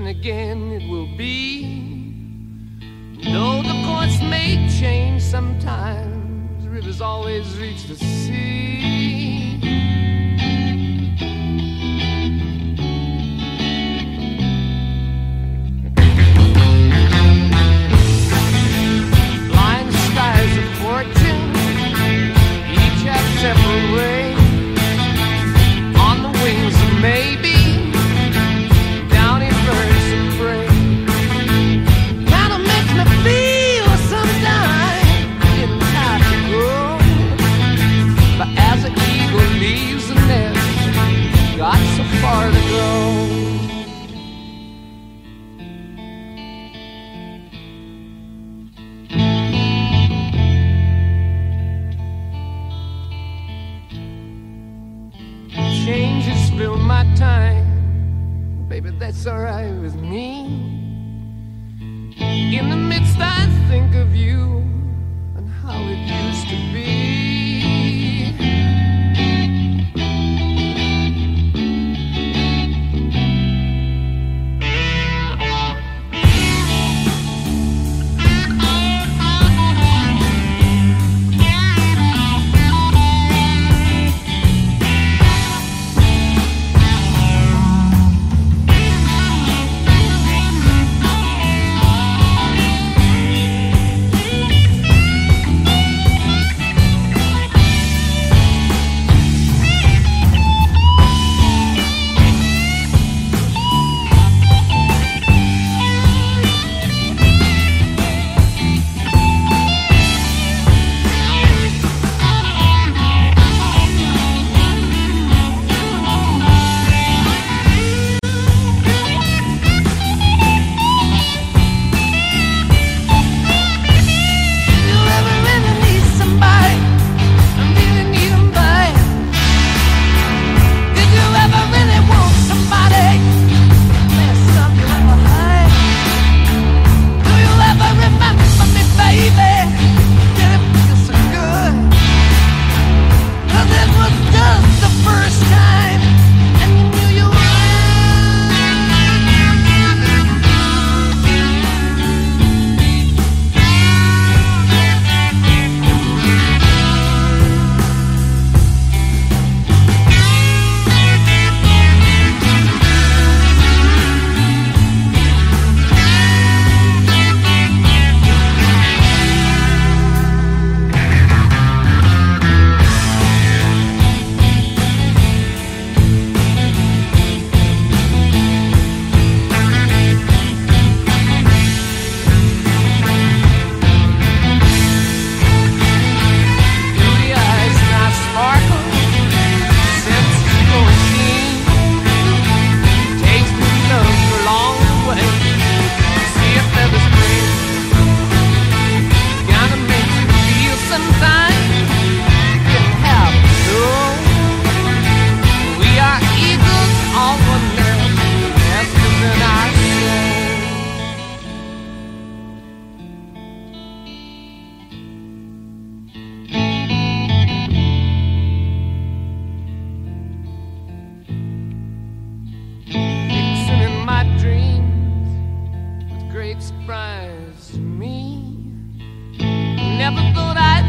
then again it will be. Though the course may change sometimes, rivers always reach the sea. That's alright with me. In the midst, I think of you and how it used to be. never thought I'd